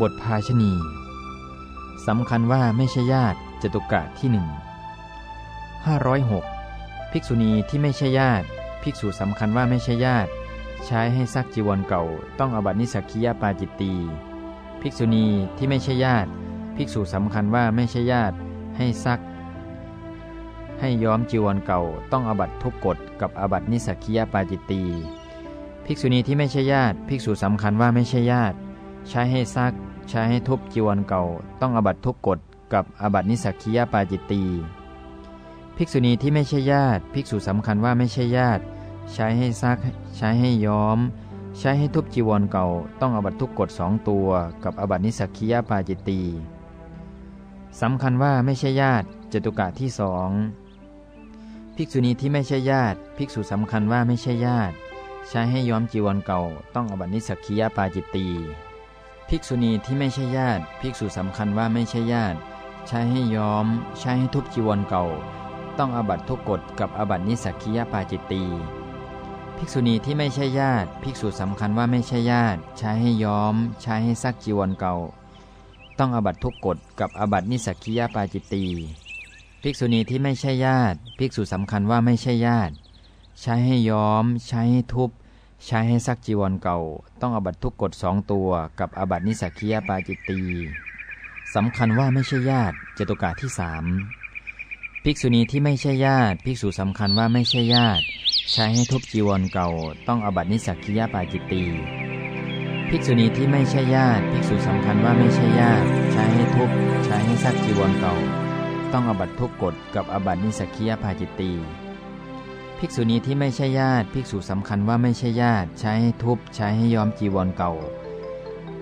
บทภาชณีสำคัญว่าไม่ใช่ญาติจตุกะที่หนึ่งห้าร้อยหกภิกษุณีที่ไม่ใช่ญาติ ภิกษุสำคัญว่าไม่ใช่ญาติ ใช้ให้ซักจีวรเก่า ต้องอบัตินิสักคียปาจิตตีภิกษุณีที่ไม่ใช่ญาติ ภิกษุสำคัญว่าไม่ใช่ญาติ ให้ซัก ให้ย้อมจีวรเก่า ต้องอบัตทุกกฎกับอบัตินิสักคียปาจิตตีภิกษุณีที่ไม่ใช่ญาติ ภิกษุสำคัญว่าไม่ใช่ญาติ ใช้ให้ซัก ใช้ให้ทุบจีวรเก่า ต้องอบัตทุกกฎกับอบัตนิสักคียปาจิตตีภิกษุณีที่ไม่ใช่ญาติ ภิกษุสำคัญว่าไม่ใช่ญาติ ใช้ให้ซัก ใช้ให้ย้อม ใช้ให้ทุบจีวรเก่า ต้องอบัตทุกกฎสองตัว กับอบัตนิสักคียปาจิตตีสำคัญว่าไม่ใช่ญาติจตุกะที่สองภิกษุณีที่ไม่ใช่ญาติ ภิกษุสำคัญว่าไม่ใช่ญาติ ใช้ให้ย้อมจีวรเก่า ต้องอบัตนิสักคียปาจิตตี ภิกษุณีที่ไม่ใช่ญาติ ภิกษุสำคัญว่าไม่ใช่ญาติ ใช้ให้ย้อม ใช้ให้ทุบจีวรเก่า ต้องอบัตทุกกฎกับอบัตนิสักคียปาจิตตีภิกษุณีที่ไม่ใช่ญาติ ภิกษุสำคัญว่าไม่ใช่ญาติ ใช้ให้ย้อม ใช้ให้ซักจีวรเก่า ต้องอบัตทุกกฎกับอบัตนิสักคียปาจิตตีภิกษุณีที่ไม่ใช่ญาติ ภิกษุสำคัญว่าไม่ใช่ญาติ ใช้ให้ย้อม ใช้ให้ทุบ ใช้ให้ซักจีวรเก่า ต้องอบัตทุกกฎสองตัว กับอบัตนิสักคียปาจิตตีสำคัญว่าไม่ใช่ญาติจตุกะที่สามภิกษุณีที่ไม่ใช่ญาติ ภิกษุสำคัญว่าไม่ใช่ญาติ ใช้ให้ทุบจีวรเก่า ต้องอบัตนิสักคียปาจิตตีภิกษุณีที่ไม่ใช่ญาติ ภิกษุสำคัญว่าไม่ใช่ญาติ ใช้ให้ทุบใช้ให้ซักจีวรเก่า ต้องอบัตทุกกฎกับอบัตนิสักคียปาจิตตี ภิกษุณีที่ไม่ใช่ญาติ ภิกษุสำคัญว่าไม่ใช่ญาติ ใช้ให้ทุบใช้ให้ย้อมจีวรเก่า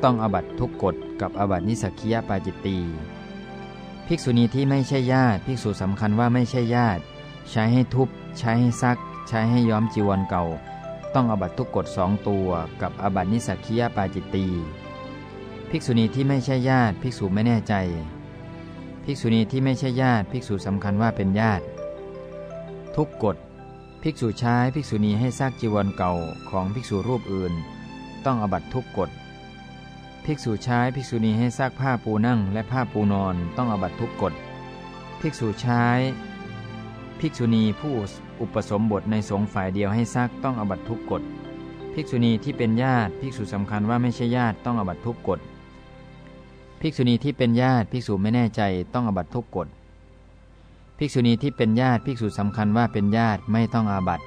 ต้องอบัตทุกกฎกับอบัตนิสักคียปาจิตตีภิกษุณีที่ไม่ใช่ญาติ ภิกษุสำคัญว่าไม่ใช่ญาติ ใช้ให้ทุบ ใช้ให้ซัก ใช้ให้ย้อมจีวรเก่า ต้องอบัตทุกกฎสองตัวกับอบัตนิสักคียปาจิตตีภิกษุณีที่ไม่ใช่ญาติ ภิกษุไม่แน่ใจ ภิกษุณีที่ไม่ใช่ญาติ ภิกษุสำคัญว่าเป็นญาติ ทุกกฎ ภิกษุใช้ภิกษุณีให้ซักจีวรเก่าของภิกษุรูปอื่น ต้องอบัตทุกกฎ ภิกษุใช้ภิกษุณีให้ซักผ้าปูนั่งและผ้าปูนอนต้องอบัตทุกกฎ ภิกษุใช้ภิกษุณีผู้อุปสมบทในสงฆ์ฝ่ายเดียวให้ซักต้องอบัตทุกกฎ ภิกษุณีที่เป็นญาติภิกษุสำคัญว่าไม่ใช่ญาติต้องอบัตทุกกฎ ภิกษุณีที่เป็นญาติภิกษุไม่แน่ใจต้องอบัตทุกกฎ ภิกษุณีที่เป็นญาติภิกษุสำคัญว่าเป็นญาติไม่ต้องอาบัติ